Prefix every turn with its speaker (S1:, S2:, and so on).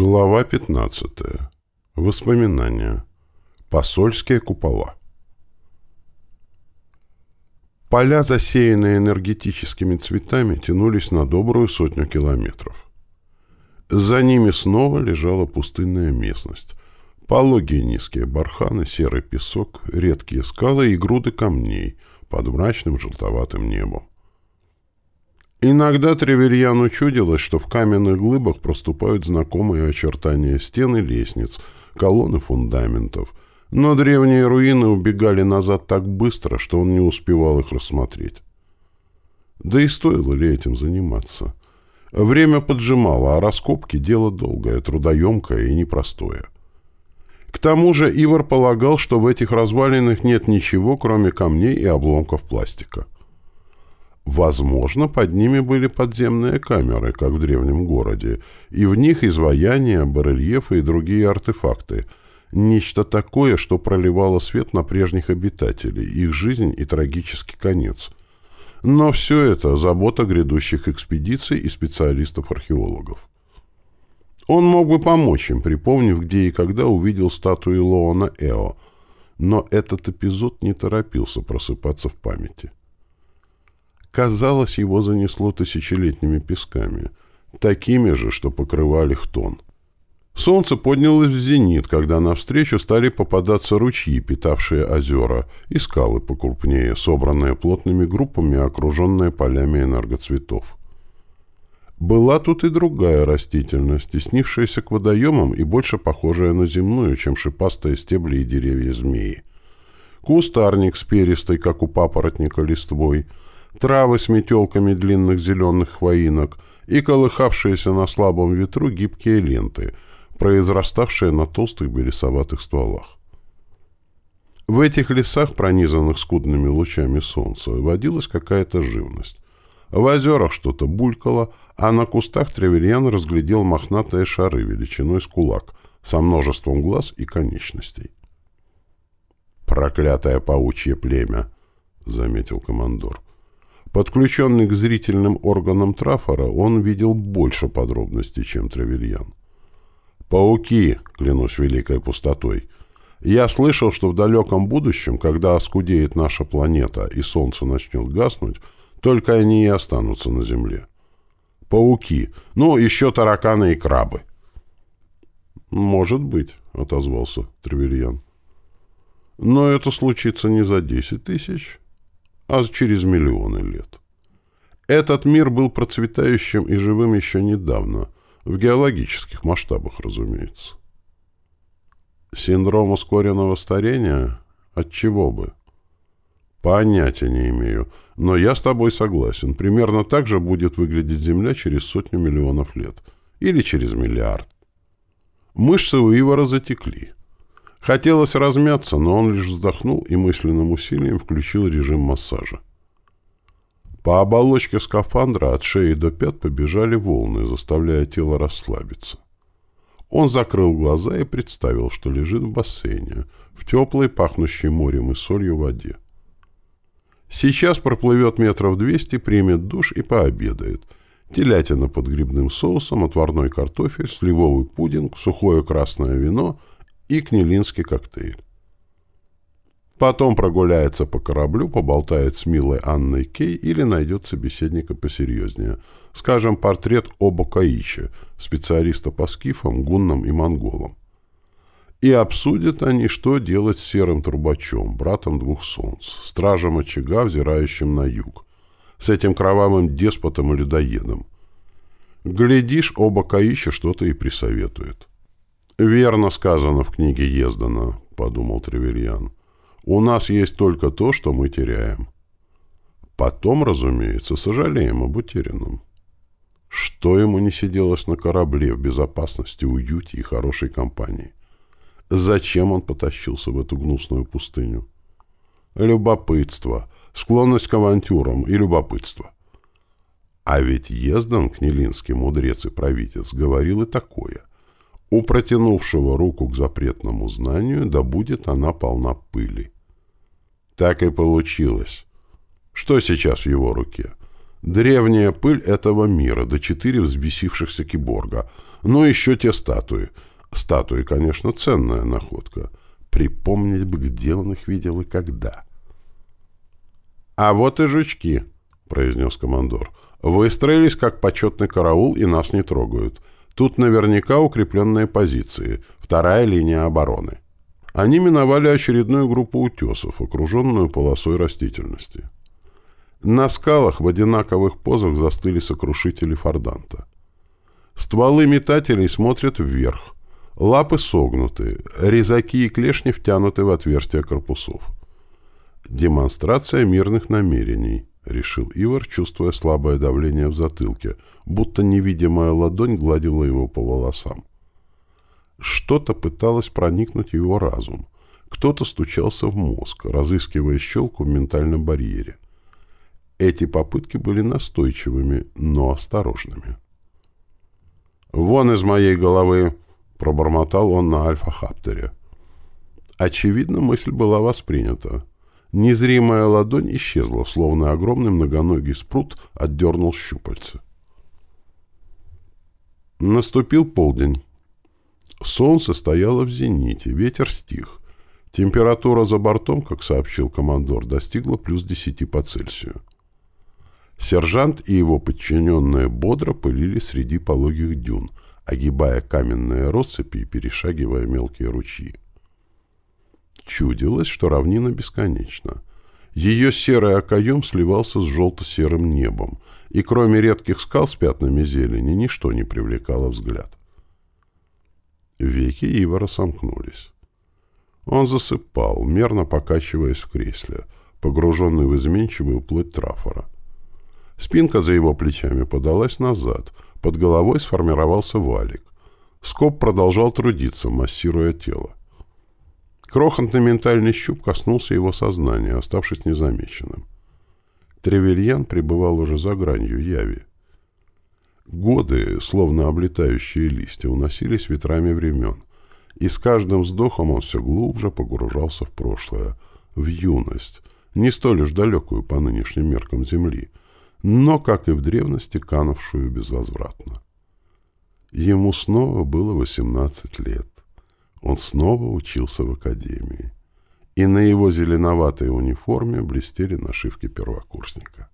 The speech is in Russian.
S1: Глава 15. Воспоминания. Посольские купола. Поля, засеянные энергетическими цветами, тянулись на добрую сотню километров. За ними снова лежала пустынная местность. Пологие низкие барханы, серый песок, редкие скалы и груды камней под мрачным желтоватым небом. Иногда Тревельяну чудилось, что в каменных глыбах проступают знакомые очертания стен и лестниц, колонны фундаментов, но древние руины убегали назад так быстро, что он не успевал их рассмотреть. Да и стоило ли этим заниматься? Время поджимало, а раскопки — дело долгое, трудоемкое и непростое. К тому же Ивар полагал, что в этих развалинах нет ничего, кроме камней и обломков пластика. Возможно, под ними были подземные камеры, как в древнем городе, и в них изваяния, барельефы и другие артефакты. Нечто такое, что проливало свет на прежних обитателей, их жизнь и трагический конец. Но все это – забота грядущих экспедиций и специалистов-археологов. Он мог бы помочь им, припомнив, где и когда увидел статую Лоона Эо, но этот эпизод не торопился просыпаться в памяти. Казалось, его занесло тысячелетними песками, такими же, что покрывали хтон. Солнце поднялось в зенит, когда навстречу стали попадаться ручьи, питавшие озера, и скалы покрупнее, собранные плотными группами, окруженные полями энергоцветов. Была тут и другая растительность, теснившаяся к водоемам и больше похожая на земную, чем шипастые стебли и деревья змеи. Кустарник с перистой, как у папоротника, листвой — травы с метелками длинных зеленых хвоинок и колыхавшиеся на слабом ветру гибкие ленты, произраставшие на толстых белесоватых стволах. В этих лесах, пронизанных скудными лучами солнца, водилась какая-то живность. В озерах что-то булькало, а на кустах Тревельян разглядел мохнатые шары величиной с кулак, со множеством глаз и конечностей. «Проклятое паучье племя!» — заметил командор. Подключенный к зрительным органам трафора, он видел больше подробностей, чем Тревельян. «Пауки, клянусь великой пустотой. Я слышал, что в далеком будущем, когда оскудеет наша планета и Солнце начнет гаснуть, только они и останутся на Земле. Пауки. Ну, еще тараканы и крабы». «Может быть», — отозвался Тревельян. «Но это случится не за десять тысяч, а через миллионы лет. Этот мир был процветающим и живым еще недавно, в геологических масштабах, разумеется. Синдром ускоренного старения? От чего бы? Понятия не имею, но я с тобой согласен. Примерно так же будет выглядеть Земля через сотню миллионов лет. Или через миллиард. Мышцы у Ивара затекли. Хотелось размяться, но он лишь вздохнул и мысленным усилием включил режим массажа. По оболочке скафандра от шеи до пят побежали волны, заставляя тело расслабиться. Он закрыл глаза и представил, что лежит в бассейне, в теплой, пахнущей морем и солью воде. Сейчас проплывет метров двести, примет душ и пообедает. Телятина под грибным соусом, отварной картофель, сливовый пудинг, сухое красное вино — и книлинский коктейль. Потом прогуляется по кораблю, поболтает с милой Анной Кей или найдет собеседника посерьезнее. Скажем, портрет Оба Каичи, специалиста по скифам, гуннам и монголам. И обсудят они, что делать с серым трубачом, братом двух солнц, стражем очага, взирающим на юг, с этим кровавым деспотом и людоедом. Глядишь, Оба Каичи что-то и присоветует. «Верно сказано в книге Ездана», — подумал Тревельян. «У нас есть только то, что мы теряем». Потом, разумеется, сожалеем об утерянном. Что ему не сиделось на корабле в безопасности, уюте и хорошей компании? Зачем он потащился в эту гнусную пустыню? Любопытство, склонность к авантюрам и любопытство. А ведь Ездан, кнелинский мудрец и правитель, говорил и такое. У протянувшего руку к запретному знанию, да будет она полна пыли. Так и получилось. Что сейчас в его руке? Древняя пыль этого мира, до четыре взбесившихся киборга. Ну, еще те статуи. Статуи, конечно, ценная находка. Припомнить бы, где он их видел и когда. «А вот и жучки», — произнес командор. «Выстроились как почетный караул и нас не трогают. Тут наверняка укрепленные позиции. Вторая линия обороны». Они миновали очередную группу утесов, окруженную полосой растительности. На скалах в одинаковых позах застыли сокрушители форданта. Стволы метателей смотрят вверх. Лапы согнуты, резаки и клешни втянуты в отверстия корпусов. Демонстрация мирных намерений, решил Ивар, чувствуя слабое давление в затылке, будто невидимая ладонь гладила его по волосам. Что-то пыталось проникнуть в его разум. Кто-то стучался в мозг, разыскивая щелку в ментальном барьере. Эти попытки были настойчивыми, но осторожными. «Вон из моей головы!» — пробормотал он на альфа-хаптере. Очевидно, мысль была воспринята. Незримая ладонь исчезла, словно огромный многоногий спрут отдернул щупальца. Наступил полдень. Солнце стояло в зените, ветер стих. Температура за бортом, как сообщил командор, достигла плюс 10 по Цельсию. Сержант и его подчиненные бодро пылили среди пологих дюн, огибая каменные россыпи и перешагивая мелкие ручьи. Чудилось, что равнина бесконечна. Ее серый окоем сливался с желто-серым небом, и кроме редких скал с пятнами зелени ничто не привлекало взгляд. Веки Ивара сомкнулись. Он засыпал, мерно покачиваясь в кресле, погруженный в изменчивую плоть трафора. Спинка за его плечами подалась назад, под головой сформировался валик. Скоб продолжал трудиться, массируя тело. Крохотный ментальный щуп коснулся его сознания, оставшись незамеченным. Тревельян пребывал уже за гранью яви. Годы, словно облетающие листья, уносились ветрами времен, и с каждым вздохом он все глубже погружался в прошлое, в юность, не столь уж далекую по нынешним меркам Земли, но, как и в древности, канувшую безвозвратно. Ему снова было 18 лет. Он снова учился в академии. И на его зеленоватой униформе блестели нашивки первокурсника.